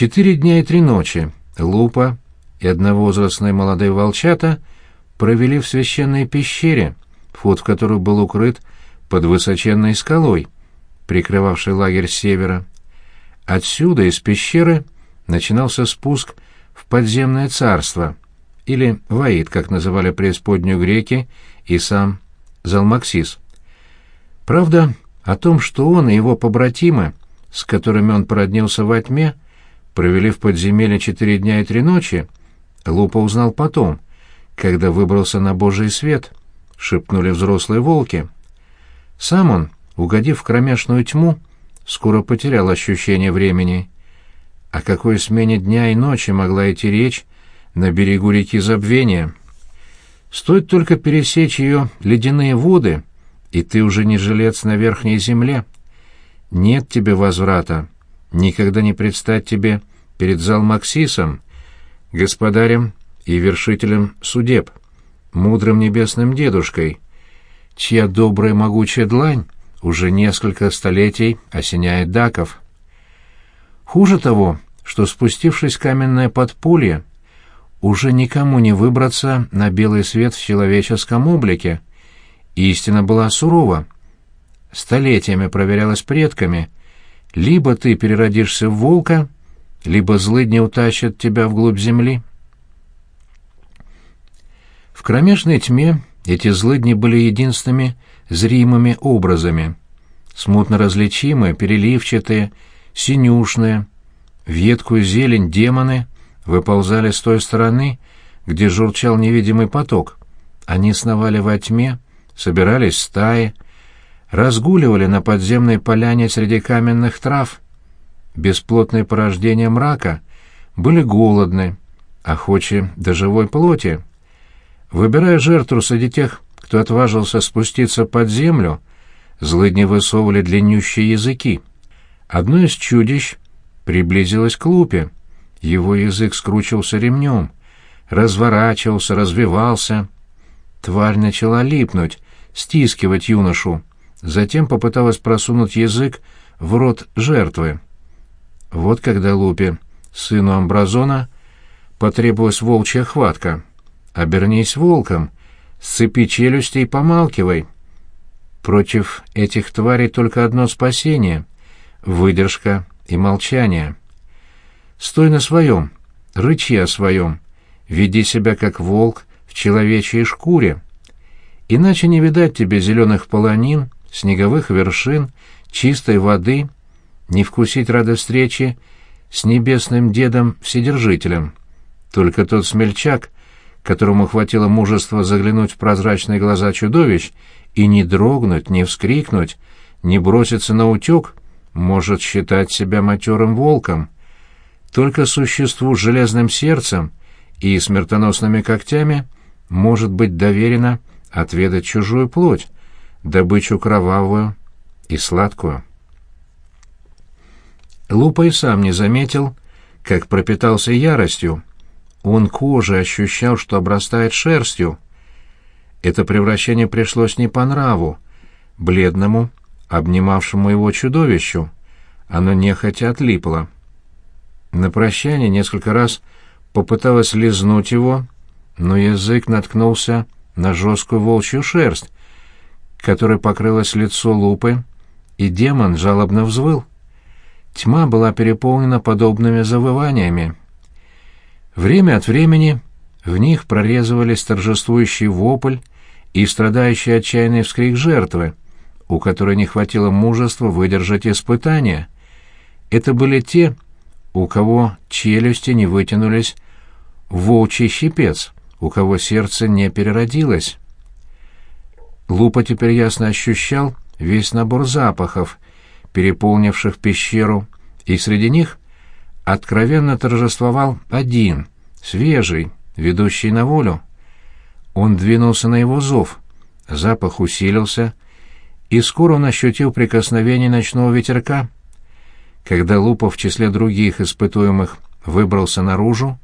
Четыре дня и три ночи Лупа и одновозрастные молодые волчата провели в священной пещере, вход в которую был укрыт под высоченной скалой, прикрывавшей лагерь севера. Отсюда, из пещеры, начинался спуск в подземное царство, или Ваид, как называли преисподнюю греки, и сам Залмаксис. Правда, о том, что он и его побратимы, с которыми он породнился во тьме, провели в подземелье четыре дня и три ночи, Лупа узнал потом, когда выбрался на божий свет, шепнули взрослые волки. Сам он, угодив в кромешную тьму, скоро потерял ощущение времени. О какой смене дня и ночи могла идти речь на берегу реки Забвения? Стоит только пересечь ее ледяные воды, и ты уже не жилец на верхней земле. Нет тебе возврата, никогда не предстать тебе перед зал Максисом, господарем и вершителем судеб, мудрым небесным дедушкой, чья добрая могучая длань уже несколько столетий осеняет даков. Хуже того, что спустившись каменное подполье, уже никому не выбраться на белый свет в человеческом облике. Истина была сурова. Столетиями проверялась предками. Либо ты переродишься в волка, либо злыдни утащат тебя вглубь земли. В кромешной тьме эти злыдни были единственными зримыми образами. Смутно различимые, переливчатые, синюшные, в едкую зелень демоны выползали с той стороны, где журчал невидимый поток. Они сновали во тьме, собирались в стаи, разгуливали на подземной поляне среди каменных трав. Бесплотные порождения мрака были голодны, охочи до живой плоти. Выбирая жертву среди тех, кто отважился спуститься под землю, злыдни высовывали длиннющие языки. Одно из чудищ приблизилось к лупе. Его язык скручивался ремнем, разворачивался, развивался. Тварь начала липнуть, стискивать юношу. Затем попыталась просунуть язык в рот жертвы. Вот когда Лупе, сыну Амбразона, потребовалась волчья хватка. «Обернись волком, сцепи челюсти и помалкивай». Против этих тварей только одно спасение — выдержка и молчание. Стой на своем, рычи о своем, веди себя как волк в человечьей шкуре. Иначе не видать тебе зеленых полонин, снеговых вершин, чистой воды, не вкусить рады встречи с небесным дедом-вседержителем. Только тот смельчак, которому хватило мужества заглянуть в прозрачные глаза чудовищ и не дрогнуть, не вскрикнуть, не броситься на утек, может считать себя матерым волком — только существу с железным сердцем и смертоносными когтями может быть доверено отведать чужую плоть, добычу кровавую и сладкую. Лупа и сам не заметил, как пропитался яростью. Он кожей ощущал, что обрастает шерстью. Это превращение пришлось не по нраву, бледному, обнимавшему его чудовищу. Оно нехотя отлипло. На прощание несколько раз попыталась лизнуть его, но язык наткнулся на жесткую волчью шерсть, которой покрылось лицо лупы, и демон жалобно взвыл. Тьма была переполнена подобными завываниями. Время от времени в них прорезывались торжествующий вопль и страдающий отчаянный вскрик жертвы, у которой не хватило мужества выдержать испытания. Это были те, у кого челюсти не вытянулись волчий щипец, у кого сердце не переродилось. Лупа теперь ясно ощущал весь набор запахов, переполнивших пещеру, и среди них откровенно торжествовал один, свежий, ведущий на волю. Он двинулся на его зов, запах усилился, и скоро он ощутил прикосновение ночного ветерка — когда Лупа в числе других испытуемых выбрался наружу,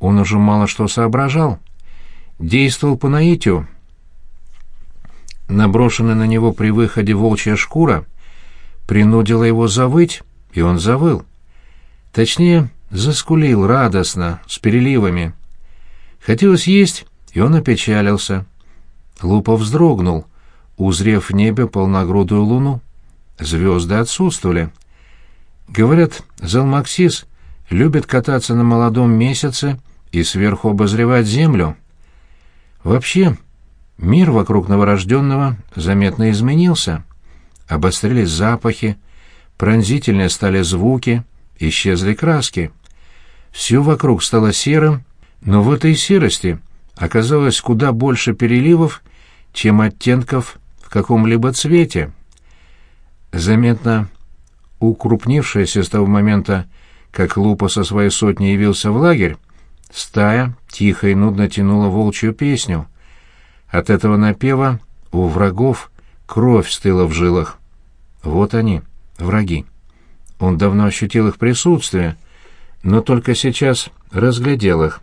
он уже мало что соображал. Действовал по наитию. Наброшенная на него при выходе волчья шкура принудила его завыть, и он завыл. Точнее, заскулил радостно, с переливами. Хотелось есть, и он опечалился. Лупа вздрогнул, узрев в небе полногрудую луну. Звезды отсутствовали. Говорят, Залмаксис любит кататься на молодом месяце и сверху обозревать землю. Вообще, мир вокруг новорожденного заметно изменился. Обострились запахи, пронзительнее стали звуки, исчезли краски. Все вокруг стало серым, но в этой серости оказалось куда больше переливов, чем оттенков в каком-либо цвете. Заметно укрупнившаяся с того момента, как Лупа со своей сотней явился в лагерь, стая тихо и нудно тянула волчью песню. От этого напева у врагов кровь стыла в жилах. Вот они, враги. Он давно ощутил их присутствие, но только сейчас разглядел их.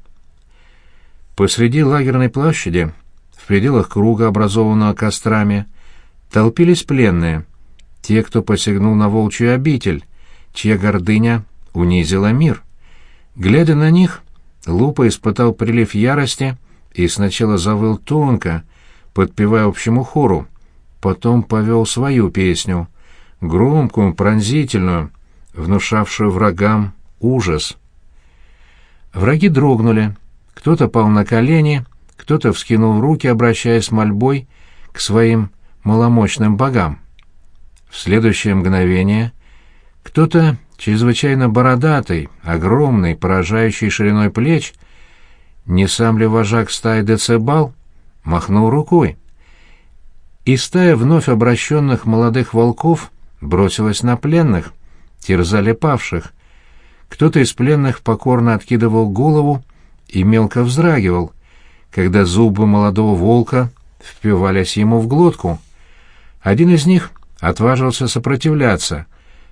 Посреди лагерной площади, в пределах круга, образованного кострами, толпились пленные, те, кто посягнул на волчью обитель, чья гордыня унизила мир. Глядя на них, Лупа испытал прилив ярости и сначала завыл тонко, подпевая общему хору, потом повел свою песню, громкую, пронзительную, внушавшую врагам ужас. Враги дрогнули, кто-то пал на колени, кто-то вскинул руки, обращаясь мольбой к своим маломощным богам. В следующее мгновение кто-то чрезвычайно бородатый, огромный, поражающий шириной плеч, не сам ли вожак стаи Децибал, махнул рукой. И стая вновь обращенных молодых волков бросилась на пленных, терзали павших. Кто-то из пленных покорно откидывал голову и мелко вздрагивал, когда зубы молодого волка впивались ему в глотку. Один из них отважился сопротивляться,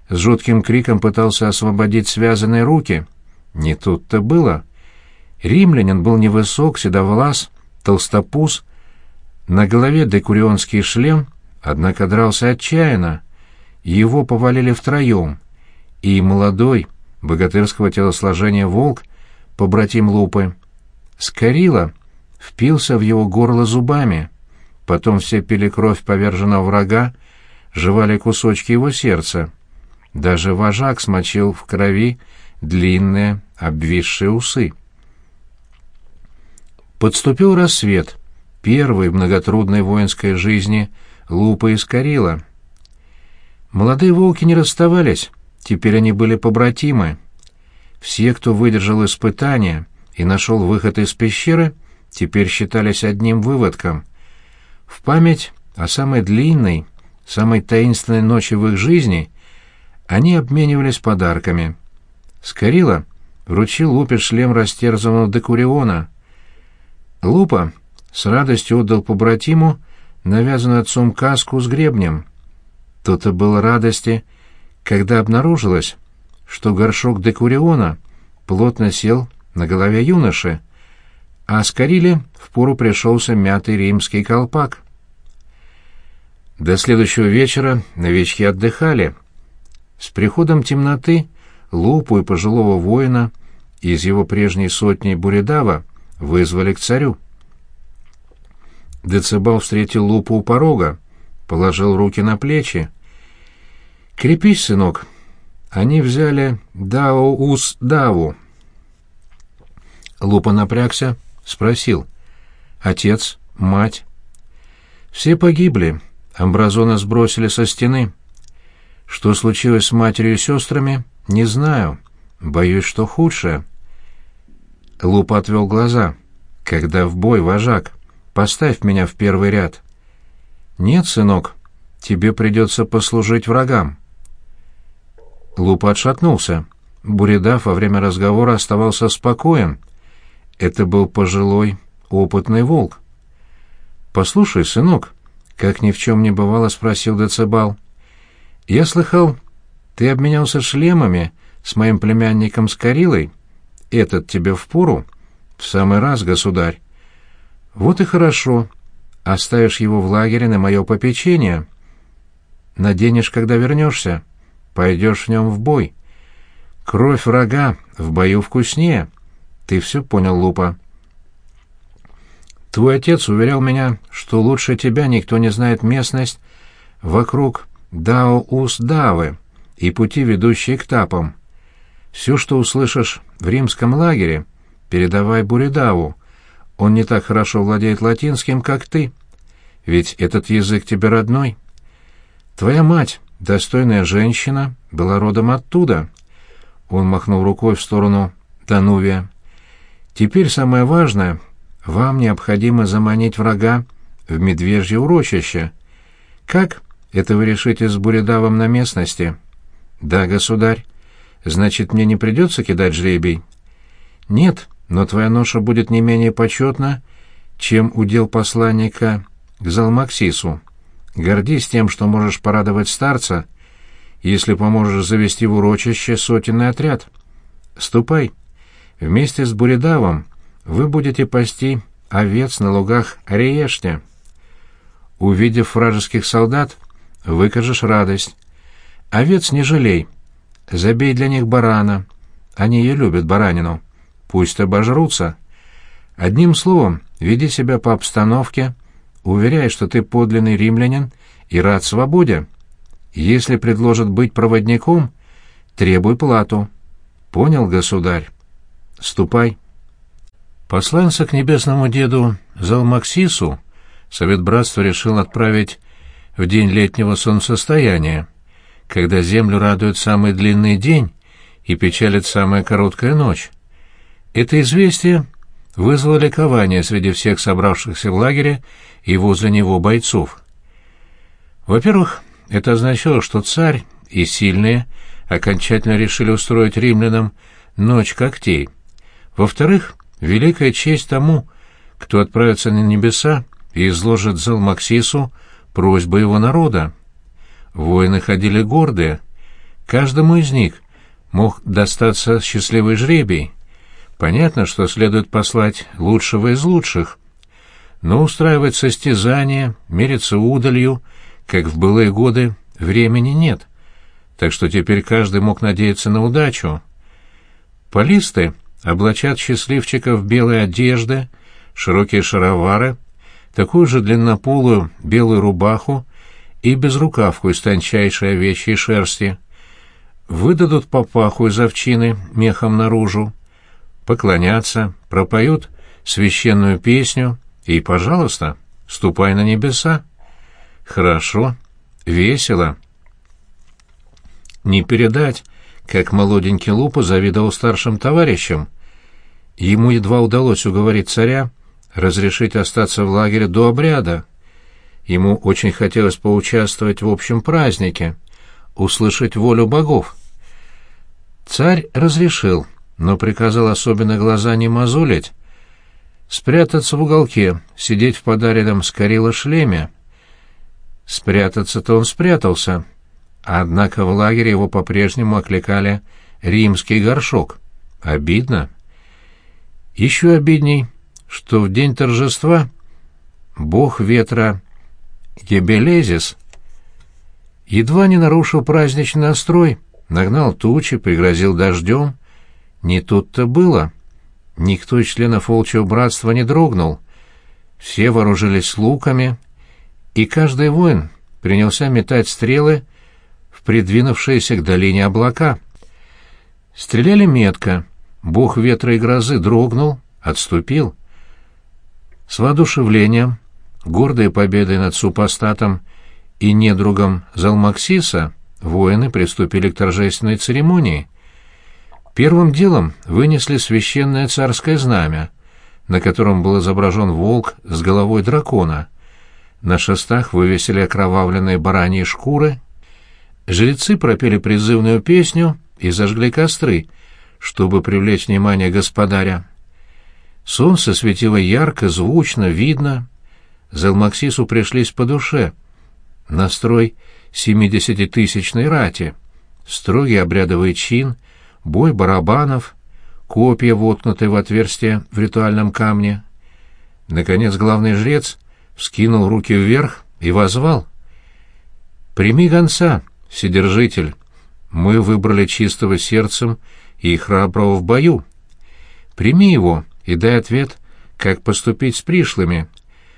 с жутким криком пытался освободить связанные руки. Не тут-то было. Римлянин был невысок, седовлас, толстопуз, на голове декурионский шлем, однако дрался отчаянно. Его повалили втроем, и молодой, богатырского телосложения волк, побратим Лупы, Скорила впился в его горло зубами. Потом все пили кровь поверженного врага, жевали кусочки его сердца. Даже вожак смочил в крови длинные, обвисшие усы. Подступил рассвет, первый в многотрудной воинской жизни Лупа из Карила. Молодые волки не расставались, теперь они были побратимы. Все, кто выдержал испытания и нашел выход из пещеры, теперь считались одним выводком. В память о самой длинной, самой таинственной ночи в их жизни они обменивались подарками. Скорила вручил Лупе шлем растерзанного Декуриона. Лупа с радостью отдал побратиму навязанную отцом каску с гребнем. То-то было радости, когда обнаружилось, что горшок Декуриона плотно сел на голове юноши, а Скориле впору пришелся мятый римский колпак. До следующего вечера новички отдыхали. С приходом темноты Лупу и пожилого воина из его прежней сотни Буридава вызвали к царю. Децибал встретил Лупу у порога, положил руки на плечи. «Крепись, сынок!» Они взяли Дао-Ус-Даву. Лупа напрягся, спросил. «Отец? Мать?» «Все погибли», Амбразона сбросили со стены. Что случилось с матерью и сестрами, не знаю. Боюсь, что худшее. Луп отвел глаза. Когда в бой, вожак, поставь меня в первый ряд. Нет, сынок, тебе придется послужить врагам. Луп отшатнулся. Буридав во время разговора оставался спокоен. Это был пожилой, опытный волк. «Послушай, сынок», как ни в чем не бывало, спросил Децибал. «Я слыхал, ты обменялся шлемами с моим племянником Скорилой? Этот тебе впору?» «В самый раз, государь». «Вот и хорошо. Оставишь его в лагере на мое попечение. Наденешь, когда вернешься. Пойдешь в нем в бой. Кровь врага в бою вкуснее. Ты все понял, Лупа. Твой отец уверял меня, что лучше тебя никто не знает местность вокруг Дао-Ус-Давы и пути, ведущие к Тапам. Все, что услышишь в римском лагере, передавай Буридаву. Он не так хорошо владеет латинским, как ты. Ведь этот язык тебе родной. Твоя мать, достойная женщина, была родом оттуда. Он махнул рукой в сторону Данувия. Теперь самое важное — вам необходимо заманить врага в медвежье урочище. Как это вы решите с Буридавом на местности? Да, государь. Значит, мне не придется кидать жребий? Нет, но твоя ноша будет не менее почетна, чем удел посланника к Залмаксису. Гордись тем, что можешь порадовать старца, если поможешь завести в урочище сотенный отряд. Ступай. Вместе с Буридавом вы будете пасти овец на лугах Ариешня. Увидев вражеских солдат, выкажешь радость. Овец не жалей. Забей для них барана. Они ее любят, баранину. Пусть обожрутся. Одним словом, веди себя по обстановке, уверяй, что ты подлинный римлянин и рад свободе. Если предложат быть проводником, требуй плату. Понял, государь? Ступай. Посланца к небесному деду Залмаксису Совет Братства решил отправить в день летнего солнцестояния, когда землю радует самый длинный день и печалит самая короткая ночь. Это известие вызвало ликование среди всех собравшихся в лагере и возле него бойцов. Во-первых, это означало, что царь и сильные окончательно решили устроить римлянам ночь когтей. Во-вторых, великая честь тому, кто отправится на небеса и изложит Залмаксису просьбы его народа. Воины ходили гордые. Каждому из них мог достаться счастливый жребий. Понятно, что следует послать лучшего из лучших. Но устраивать состязания, мериться удалью, как в былые годы, времени нет. Так что теперь каждый мог надеяться на удачу. Полисты облачат счастливчиков в белые одежды, широкие шаровары, такую же длиннополую белую рубаху и безрукавку из тончайшей овечьей шерсти. Выдадут папаху из овчины мехом наружу, поклонятся, пропоют священную песню и, пожалуйста, ступай на небеса. Хорошо, весело. Не передать, как молоденький Лупа завидовал старшим товарищам. Ему едва удалось уговорить царя разрешить остаться в лагере до обряда. Ему очень хотелось поучаствовать в общем празднике, услышать волю богов. Царь разрешил — но приказал особенно глаза не мозолить, спрятаться в уголке, сидеть в подаренном скорило шлеме. Спрятаться-то он спрятался, однако в лагере его по-прежнему окликали «римский горшок». Обидно. Еще обидней, что в день торжества бог ветра Гебелезис едва не нарушил праздничный настрой, нагнал тучи, пригрозил дождем, не тут-то было. Никто из членов волчьего братства не дрогнул. Все вооружились луками, и каждый воин принялся метать стрелы в придвинувшиеся к долине облака. Стреляли метко. Бог ветра и грозы дрогнул, отступил. С воодушевлением, гордой победой над супостатом и недругом Залмаксиса, воины приступили к торжественной церемонии — Первым делом вынесли священное царское знамя, на котором был изображен волк с головой дракона. На шестах вывесили окровавленные бараньи шкуры. Жрецы пропели призывную песню и зажгли костры, чтобы привлечь внимание господаря. Солнце светило ярко, звучно, видно. Залмаксису пришлись по душе. Настрой семидесятитысячной рати, строгий обрядовый чин — бой барабанов, копья, воткнутые в отверстие в ритуальном камне. Наконец главный жрец вскинул руки вверх и возвал. «Прими гонца, вседержитель, Мы выбрали чистого сердцем и храброго в бою. Прими его и дай ответ, как поступить с пришлыми.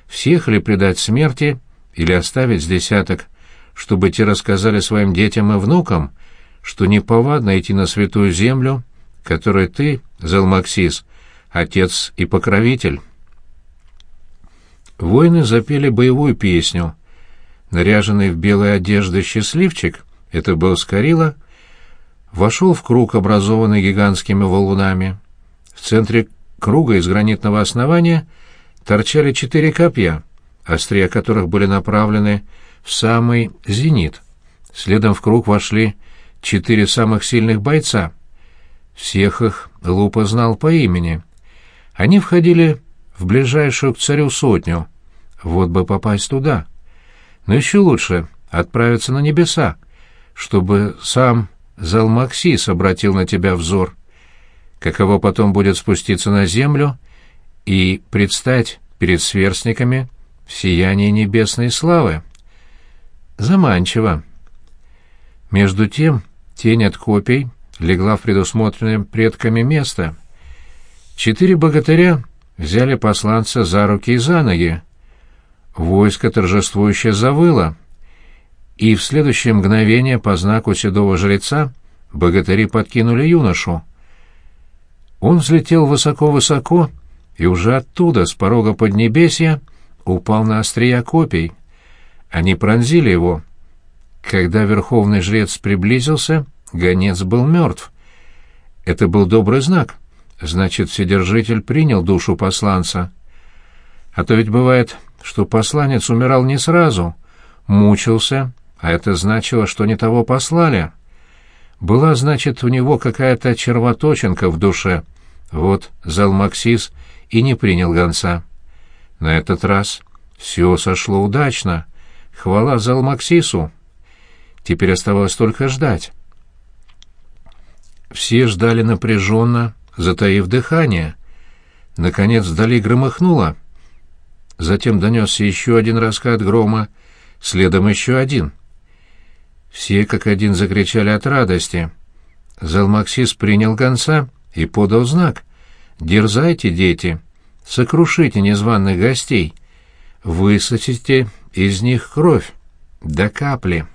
Всех ли предать смерти или оставить с десяток, чтобы те рассказали своим детям и внукам, что неповадно идти на святую землю, которой ты, Залмаксис, отец и покровитель. Воины запели боевую песню. Наряженный в белые одежды счастливчик, это был Скорила, вошел в круг, образованный гигантскими валунами. В центре круга из гранитного основания торчали четыре копья, острия которых были направлены в самый зенит. Следом в круг вошли четыре самых сильных бойца. Всех их Лупа знал по имени. Они входили в ближайшую к царю сотню. Вот бы попасть туда. Но еще лучше отправиться на небеса, чтобы сам Залмаксис обратил на тебя взор. Каково потом будет спуститься на землю и предстать перед сверстниками в сиянии небесной славы. Заманчиво. Между тем тень от копий легла в предусмотренное предками место. Четыре богатыря взяли посланца за руки и за ноги. Войско торжествующе завыло, и в следующее мгновение по знаку седого жреца богатыри подкинули юношу. Он взлетел высоко-высоко и уже оттуда, с порога Поднебесья, упал на острия копий. Они пронзили его. Когда верховный жрец приблизился, гонец был мертв. Это был добрый знак. Значит, Вседержитель принял душу посланца. А то ведь бывает, что посланец умирал не сразу, мучился, а это значило, что не того послали. Была, значит, у него какая-то червоточинка в душе. Вот Залмаксис и не принял гонца. На этот раз все сошло удачно. Хвала Залмаксису. Теперь оставалось только ждать. Все ждали напряженно, затаив дыхание. Наконец вдали громыхнуло. Затем донесся еще один раскат грома, следом еще один. Все как один закричали от радости. Залмаксис принял гонца и подал знак. «Дерзайте, дети, сокрушите незваных гостей, высосите из них кровь до капли».